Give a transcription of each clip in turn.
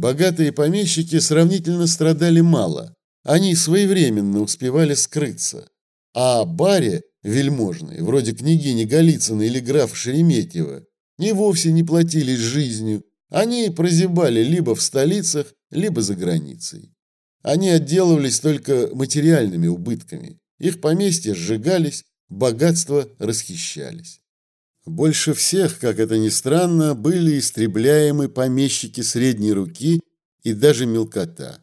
Богатые помещики сравнительно страдали мало, они своевременно успевали скрыться. А баре вельможные, вроде княгини Голицына или граф Шереметьева, и вовсе не платились жизнью, они прозябали либо в столицах, либо за границей. Они отделывались только материальными убытками. Их поместья сжигались, богатства расхищались. Больше всех, как это ни странно, были истребляемы помещики средней руки и даже мелкота.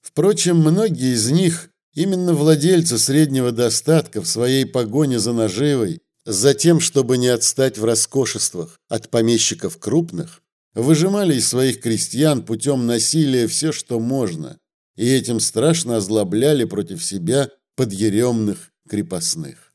Впрочем, многие из них, именно владельцы среднего достатка в своей погоне за наживой, за тем, чтобы не отстать в роскошествах от помещиков крупных, выжимали из своих крестьян путем насилия все, что можно, и этим страшно озлобляли против себя подъеремных крепостных.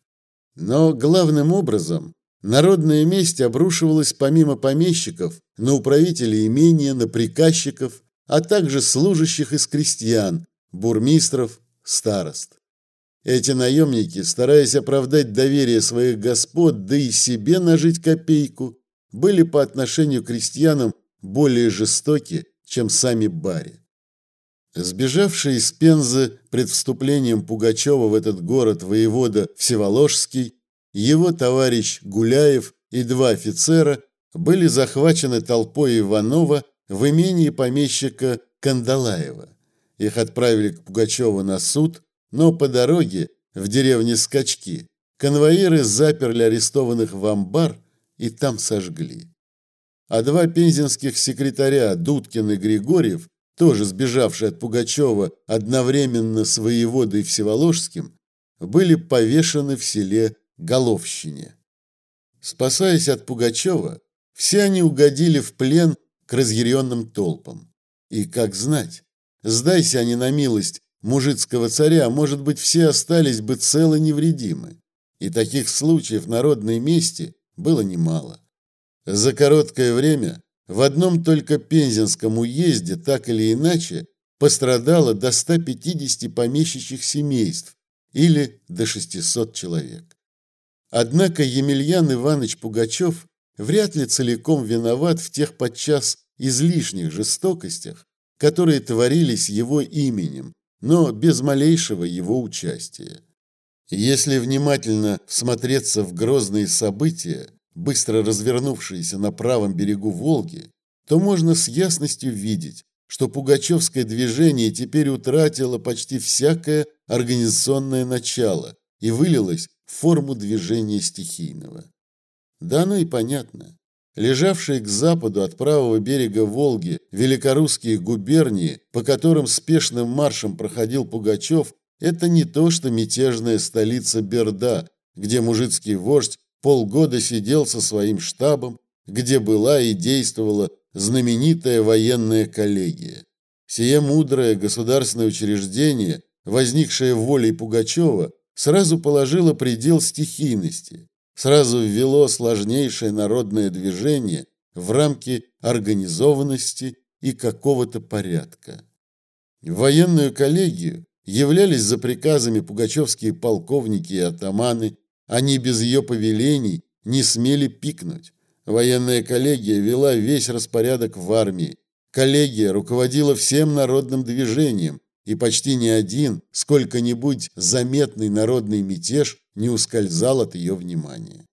Но главным образом народная месть обрушивалась помимо помещиков на управителей имения, на приказчиков, а также служащих из крестьян, бурмистров, старост. Эти наемники, стараясь оправдать доверие своих господ, да и себе нажить копейку, были по отношению к крестьянам более жестоки, чем сами бари. Сбежавший из Пензы пред вступлением Пугачева в этот город воевода Всеволожский, его товарищ Гуляев и два офицера были захвачены толпой Иванова в имении помещика Кандалаева. Их отправили к Пугачеву на суд, но по дороге в деревне Скачки конвоиры заперли арестованных в амбар и там сожгли. А два пензенских секретаря, Дудкин и Григорьев, тоже сбежавшие от Пугачева одновременно с воеводой Всеволожским, были повешены в селе Головщине. Спасаясь от Пугачева, все они угодили в плен к разъяренным толпам. И как знать, сдайся они на милость мужицкого царя, может быть, все остались бы целы невредимы. И таких случаев народной мести было немало. За короткое время в одном только Пензенском уезде так или иначе пострадало до 150 помещичьих семейств или до 600 человек. Однако Емельян Иванович Пугачев вряд ли целиком виноват в тех подчас излишних жестокостях, которые творились его именем, но без малейшего его участия. Если внимательно всмотреться в грозные события, быстро развернувшиеся на правом берегу Волги, то можно с ясностью видеть, что пугачевское движение теперь утратило почти всякое организационное начало и вылилось форму движения стихийного. Да оно и понятно. Лежавшие к западу от правого берега Волги великорусские губернии, по которым спешным маршем проходил Пугачев, это не то, что мятежная столица Берда, где мужицкий вождь полгода сидел со своим штабом, где была и действовала знаменитая военная коллегия. Сие мудрое государственное учреждение, возникшее волей Пугачева, сразу положило предел стихийности, сразу ввело сложнейшее народное движение в рамки организованности и какого-то порядка. В военную коллегию являлись за приказами пугачевские полковники и атаманы, они без ее повелений не смели пикнуть. Военная коллегия вела весь распорядок в армии. Коллегия руководила всем народным движением, и почти ни один сколько-нибудь заметный народный мятеж не ускользал от ее внимания.